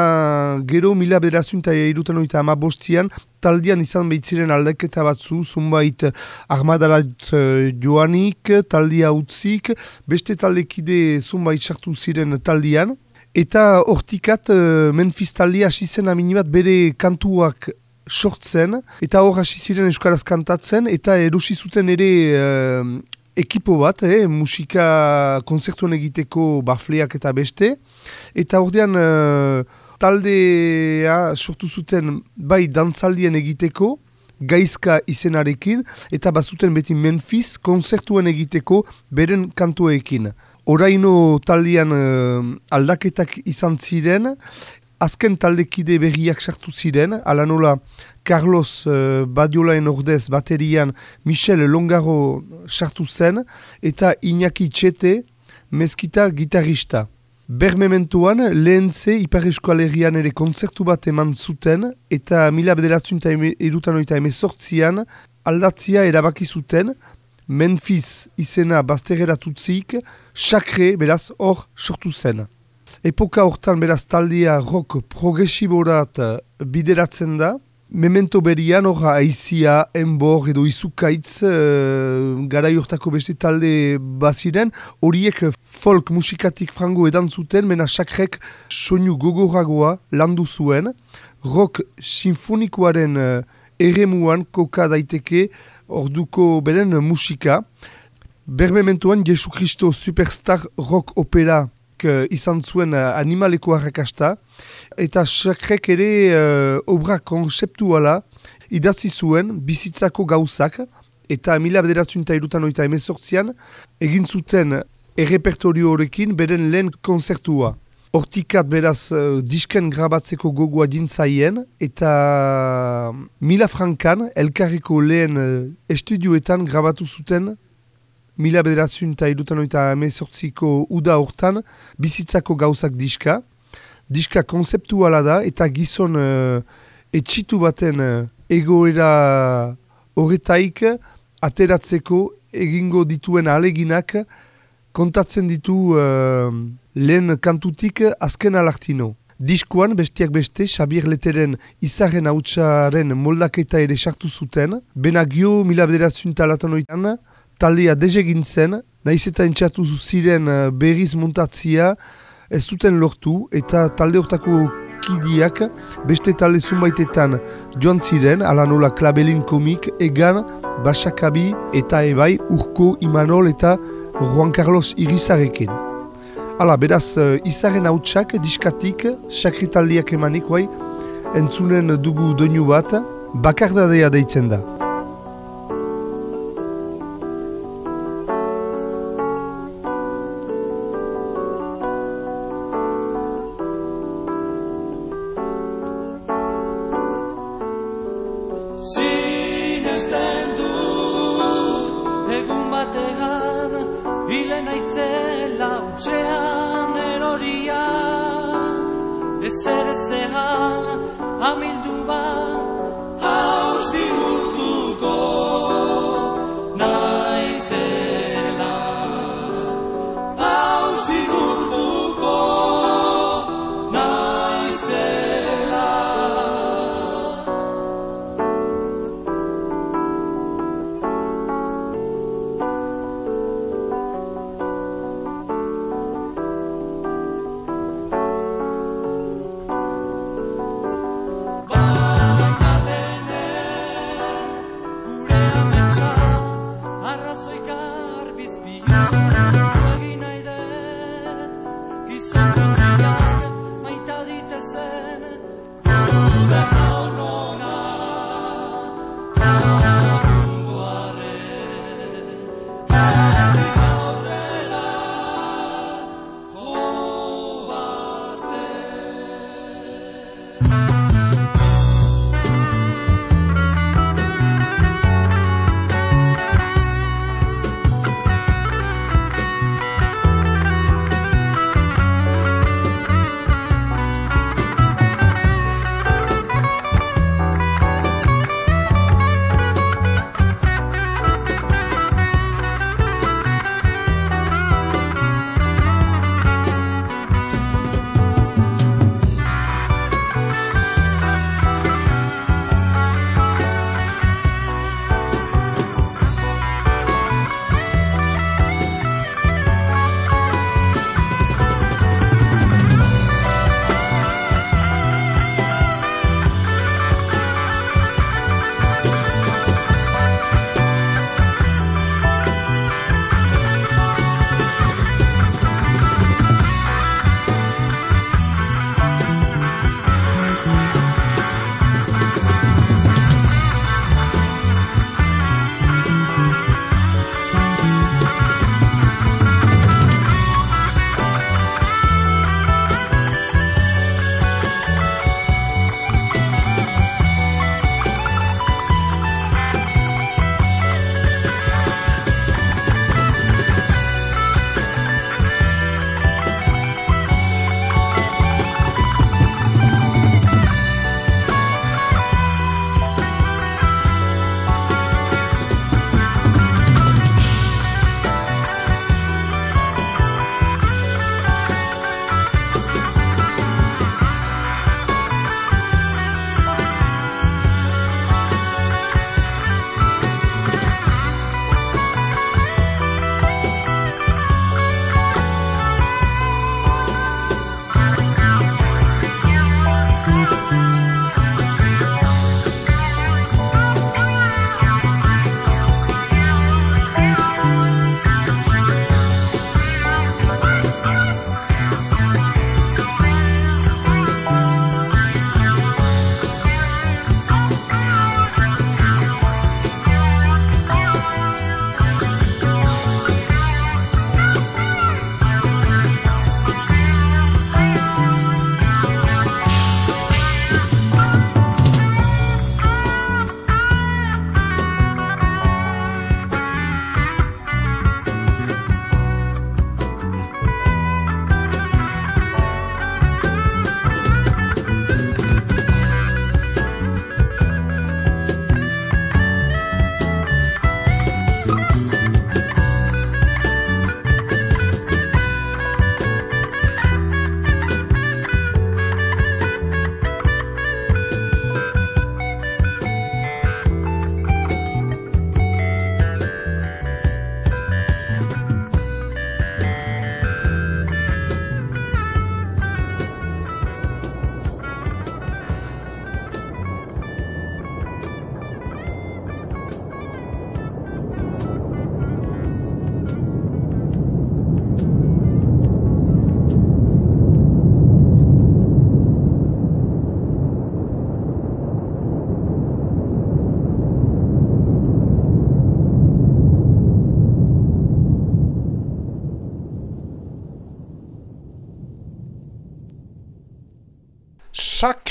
gero mila bederazun eta irutan oita ama bostian, taldean izan behitziren aldeketa batzu, zunbait armadarat uh, joanik, taldea utzik, beste taldekide zunbait sartu ziren taldean, eta hortikat uh, Memphis taldea hasi zen aminibat bere kantuak sortzen, eta hor hasi ziren euskaraz kantatzen, eta erosi zuten ere uh, ekipo bat, eh, musika konzertuan egiteko bafleak eta beste. Eta ordean uh, taldea sortu zuten bai dantzaldien egiteko, gaizka izenarekin, eta bazuten beti Memphis konzertuan egiteko beren kantuekin. Oraino taldean uh, aldaketak izan ziren, azken taldekide berriak sartu ziren, ala nola Carlos uh, Badiolaen ordez baterian Michel Longaro sartu zen, eta Iñaki Txete mezkita gitarista. Bermementuan lehen ze Ipar Eskualerian ere konzertu bat eman zuten, eta mila bederatzen eta erutan oita emezortzian aldatzia erabaki zuten, Memphis izena baztegeratutzik, sakre beraz hor sortu zen. Epoka hortan beraz taldea rock progresiborat eh, bideratzen da. Memento berian hor aizia, enbor edo izukaitz e, gara jortako beste talde baziren. Horiek folk musikatik frango edan zuten, mena sakrek soinu gogoragoa landu zuen. Rock sinfonikoaren uh, eremuan koka daiteke orduko beren musika. Bermementuan Jesu Kristo Superstar Rock Opera uh, izan zuen uh, animaleko harrakasta, eta sakrek ere uh, obra konzeptuala idazi zuen bizitzako gauzak, eta mila bederatzen eta irutan oita emezortzian, egin zuten errepertorio horrekin beren lehen konzertua. Hortikat beraz uh, disken grabatzeko gogoa dintzaien, eta mila frankan elkarriko lehen uh, estudioetan grabatu zuten mila bederatzen eta irutan oita emezortziko uda hortan, bizitzako gauzak diska. Diska konzeptuala da eta gizon uh, etxitu baten uh, egoera horretaik ateratzeko egingo dituen aleginak kontatzen ditu uh, lehen kantutik azken alartino. Diskoan bestiak beste Xabier Leteren izaren hautsaren moldaketa ere sartu zuten, bena gio mila bederatzen talatan oitan, taldea dezegin zen, nahiz eta entxatu ziren uh, berriz montatzia ez zuten lortu eta talde hortako kidiak beste talde zunbaitetan joan ziren, ala nola klabelin komik, egan, basakabi eta ebai urko Imanol eta Juan Carlos Irizarekin. Hala, beraz, uh, izaren hautsak diskatik, sakritaldiak emanik, bai, entzunen dugu doinu bat, bakardadea deitzen da.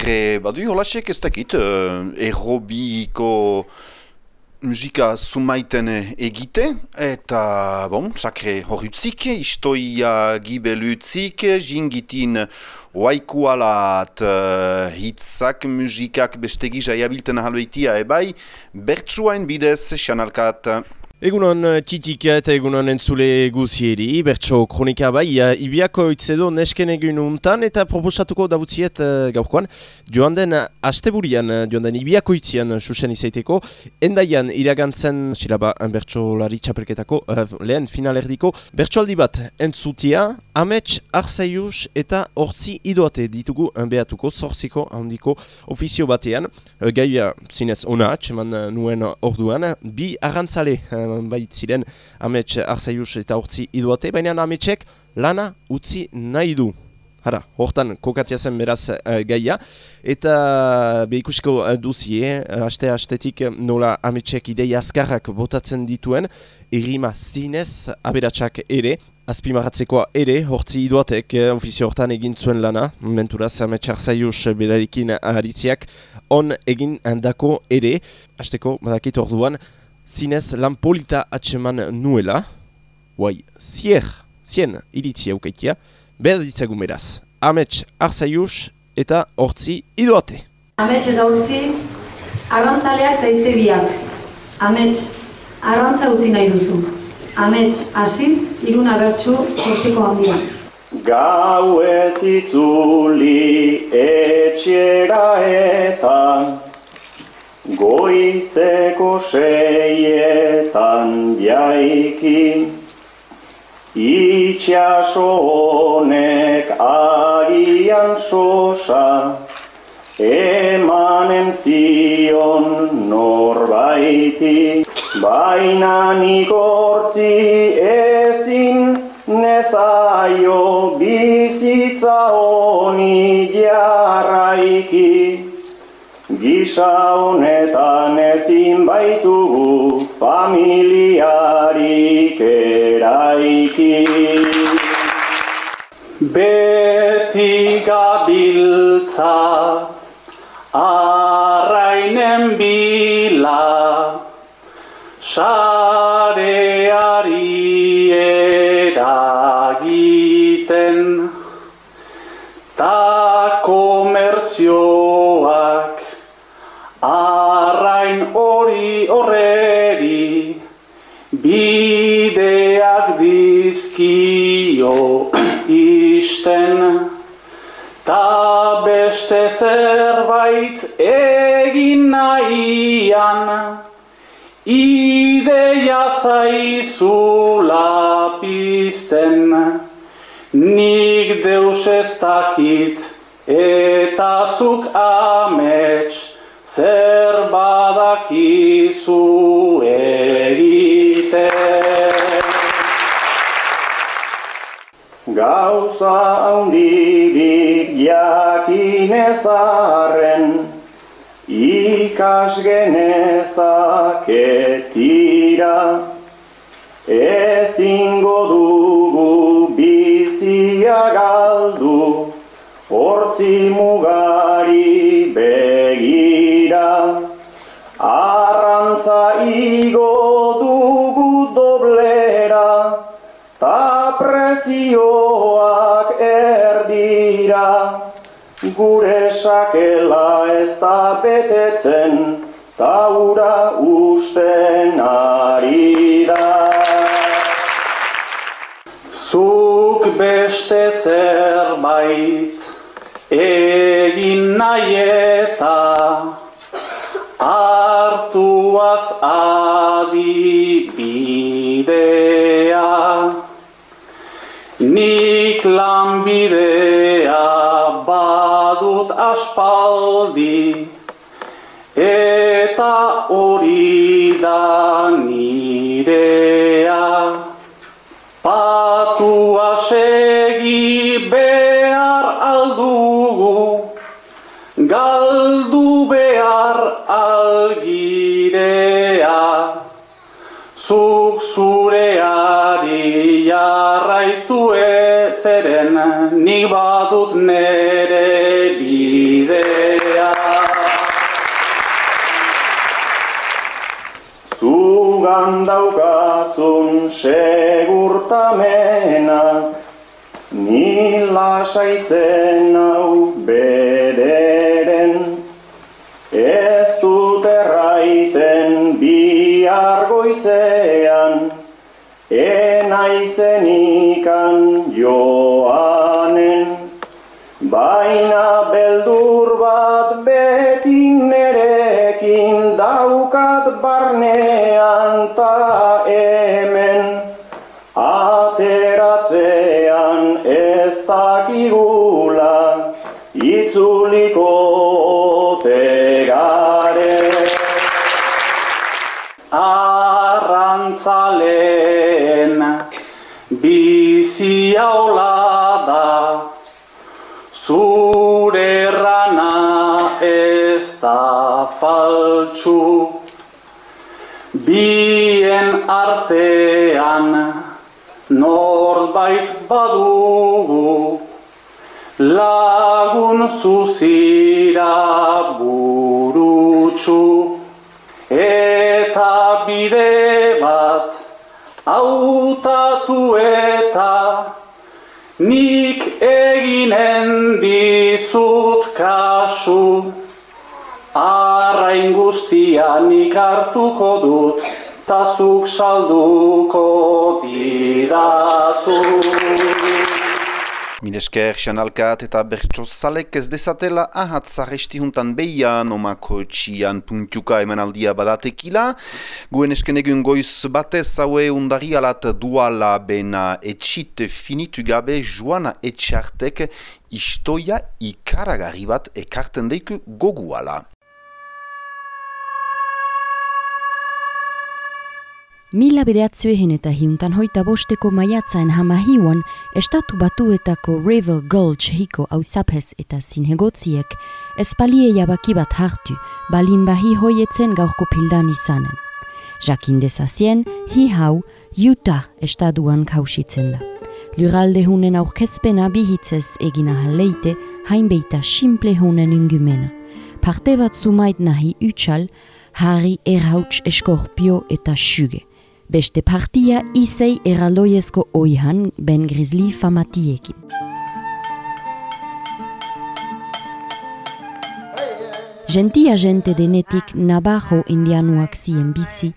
Sakre, badu holasek ez dakit, uh, errobiko musika sumaiten egite, eta, bon, sakre horretzik, istoia gibelutzik, jingitin oaikualat uh, hitzak, musikak bestegi jaiabilten ahaloitia ebai, bertsuain bidez, xanalkat. Egunon eh, titik eta egunon entzule guzieri, bertso kronika bai, uh, ibiako itzedo nesken egun untan eta proposatuko dabutziet uh, gaurkoan. Joan den asteburian, joan den ibiako itzian susen izaiteko, endaian iragantzen silaba bertso lari txapelketako uh, lehen finalerdiko. Bertso bat entzutia, amets arzaius eta hortzi idoate ditugu behatuko, zorziko handiko ofizio batean. Uh, gaia zinez ona, txeman nuen orduan, bi arrantzale bait ziren amets arzaius eta hortzi iduate, baina ametsek lana utzi nahi du. Hara, hortan kokatia zen beraz uh, gaia, eta behikusiko uh, duzie, uh, aste astetik nola ametsek ideia azkarrak botatzen dituen, errima zinez aberatsak ere, azpimarratzekoa ere, hortzi iduatek uh, ofizio hortan egin zuen lana, menturaz amets arzaius berarikin aritziak, on egin handako ere, asteko badakit orduan, zinez lan polita atseman nuela, guai, zier, zien iritzi aukaitia, behar ditzagun beraz, amets arzaius eta hortzi idoate. Amets eta hortzi, arrantzaleak zaizte biak. Amets, arrantza utzi nahi duzu. Amets, asiz, iruna bertsu, hortziko handia. Gau ez itzuli etxera eta Goizeko seietan jaiki. Itxaso honek agian sosa Emanen zion norbaiti. Baina nik hortzi ezin nezaio bizitza honi jarraiki Gisa honetan ezin baitugu familiarik eraiki. Beti gabiltza arrainen bila sareari eragiten ta komertzioak dizkio isten ta beste zerbait egin nahian ideia zaizula pizten nik deus ez dakit eta zuk amets zer badakizu egite. Gauza handirik jakinezarren, ikas genezaketira, ezingo dugu bizia galdu, hortzi mugari begira. Arrantza igo dugu prezioak erdira. Gure sakela ez da betetzen, ta ura usten ari da. Zuk beste zerbait egin nahi eta hartuaz adibidea. Lanbidea badut aspaldi. Eta hori da ezeren, nik badut nere bidea. Zugan daukazun segurtamena, ni lasaitzen hau bederen. Ez dut erraiten bihar goizean, enaizen ikan joanen. Baina beldur bat beti nerekin daukat barnean ta hemen Ateratzean ez dakigula itzuliko tegare Arrantzaleen hola da. Zure rana ez da faltsu. Bien artean norbait badugu Lagun zuzira burutsu. Eta bide bat hautatu eta Nik eginen dizut kasu. Arrain guztia nik hartuko dut Ta zuk salduko didazu Milesker, Xanalkat eta Bertxozalek ez dezatela ahat zarresti juntan behian omako txian puntiuka emanaldia badatekila. Guen eskenegun goiz batez haue undari alat duala bena etxit finitu gabe joana etxartek istoia ikaragarri bat ekarten deiku goguala. Mila bereatzuen eta hiuntan hoita bosteko maiatzaen hamahiuan, estatu batuetako River Gulch hiko auzapez eta zinhegotziek, espalie jabaki bat hartu, balin bahi hoietzen gaurko pildan izanen. Jakin dezazien, hi hau, Utah estaduan kausitzen da. Luralde hunen aurkezpena bihitzez egina haleite, hainbeita simple hunen ingumena. Parte bat sumait nahi utsal, Harri erhauts eskorpio eta suge. Beste partia izei eraldoiezko oihan ben grisli famatiekin. Gentia gente denetik Nabajo indianuak zien bizi,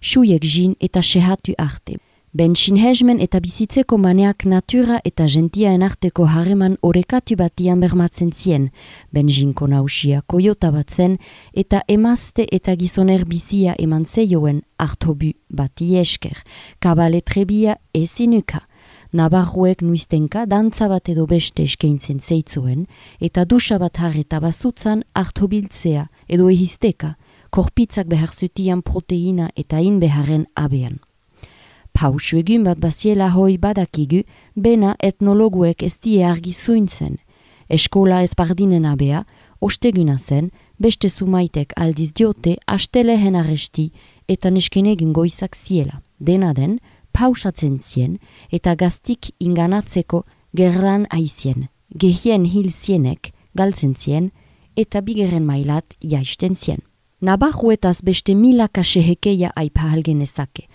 suiek jin eta sehatu arte. Ben sinhezmen eta bizitzeko maneak natura eta gentiaen arteko harreman orekatu batian bermatzen zien, ben jinko nausia koiota bat zen eta emazte eta gizoner bizia eman zeioen artobu bati esker, kabale trebia ezinuka. Nabarroek nuiztenka dantza bat edo beste eskaintzen zeitzuen eta dusa bat harreta bazutzan artobiltzea edo ehisteka, korpitzak behar zutian proteina eta inbeharren abean. Pausu egun bat basiela hoi badakigu, bena etnologuek ez die argi zuintzen. Eskola ez bardinen abea, osteguna zen, beste sumaitek aldiz diote astelehen arresti eta neskenegin goizak ziela. Dena den, pausatzen zien eta gaztik inganatzeko gerlan aizien. Gehien hil zienek galtzen zien eta bigerren mailat jaisten zien. Nabajuetaz beste milaka sehekeia aipahalgen ezake.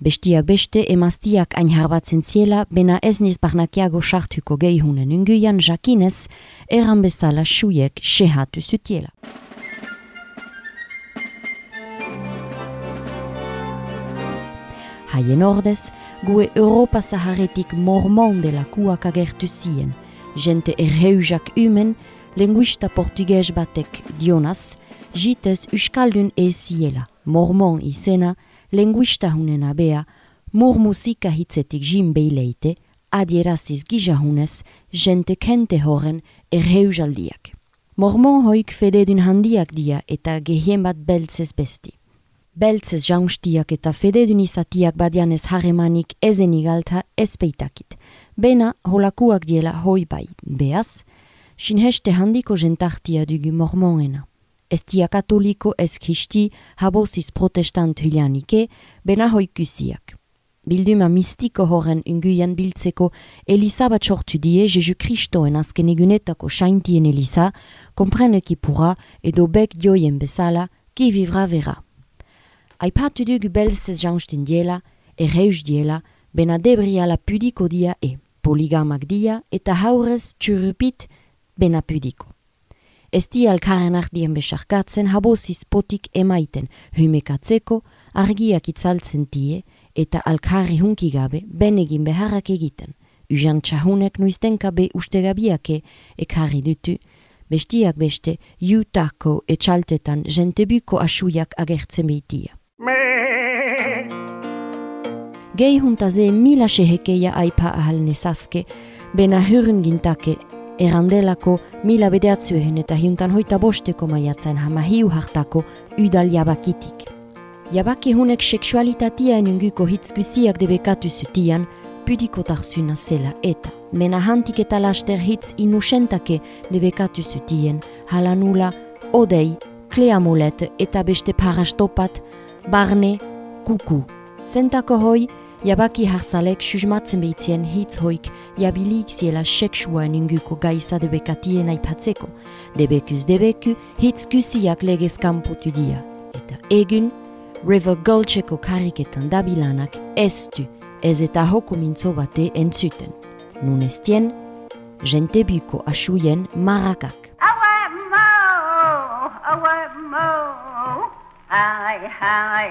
Bestiak beste emaztiak ainharbatzen ziela, bena ez niz barnakiago sartuko gehihunen unguian jakinez, eran bezala suiek sehatu zutiela. Haien ordez, gue Europa Saharetik mormon dela kuak agertu zien, jente erheujak umen, linguista portugez batek dionaz, jitez uskaldun eziela, mormon izena, linguista hunen abea, mur musika hitzetik jim beileite, adieraziz gijahunez, jente kente horren erheujaldiak. Mormon hoik fededun handiak dia eta gehien bat beltzez besti. Beltzez jaunstiak eta fededun izatiak badianez harremanik ezen igalta ez peitakit. Bena holakuak diela hoi bai, beaz, sinheste handiko jentartia dugu mormonena ez dia katoliko ez kisti habosiz protestant hylianike bena hoikusiak. bilduma mistiko horren unguian biltzeko Elisa bat sortu die Jesu Kristoen azken egunetako saintien Elisa, kompreneki pura edo bek joien bezala, ki vivra vera. Aipatu dugu belzez jaunsten diela, erreus diela, bena debriala pudiko dia e, poligamak dia eta haurez txurupit bena pudiko. Ez di alkaren ardien besarkatzen habosiz potik emaiten, humekatzeko, argiak itzaltzen die, eta alkarri hunki gabe benegin beharrak egiten. Ujan txahunek nuiztenkabe ustegabiake ekarri dutu, bestiak beste jutako etxaltetan jentebuko asuiak agertzen behitia. Gehi huntaze mila sehekeia aipa ahal nezazke, bena hurren gintake erandelako mila bedeatzuen eta hiuntan hoita bosteko maiatzen hama hiu hartako udal jabakitik. Jabaki hunek seksualitatea enunguko hitzkusiak debekatu zutian, pudikotarsuna zela eta, mena hantik eta laster hitz inusentake debekatu zutien, halanula, odei, kleamulet eta beste parastopat, barne, kuku. Zentako hoi, jabaki harzalek susmatzen behitzien hitz hoik jabilik ziela seksua enunguko gaisa debekatien aipatzeko, debekuz debeku hitz kusiak legez kanpotu dia. Eta egun, River Gulcheko kariketan dabilanak ez du ez eta hoko mintzo bate entzuten. Nun ez tien, jente buko asuien marakak. Ai, ai,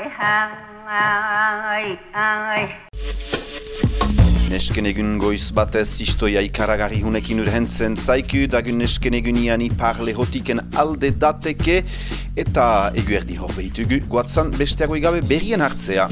ai, ai. Nesken egun goiz batez istoia ikaragarri hunekin urhentzen zaiku, dagun nesken egunian ipar lehotiken alde dateke, eta eguerdi hor behitugu, guatzan besteago gabe berrien hartzea.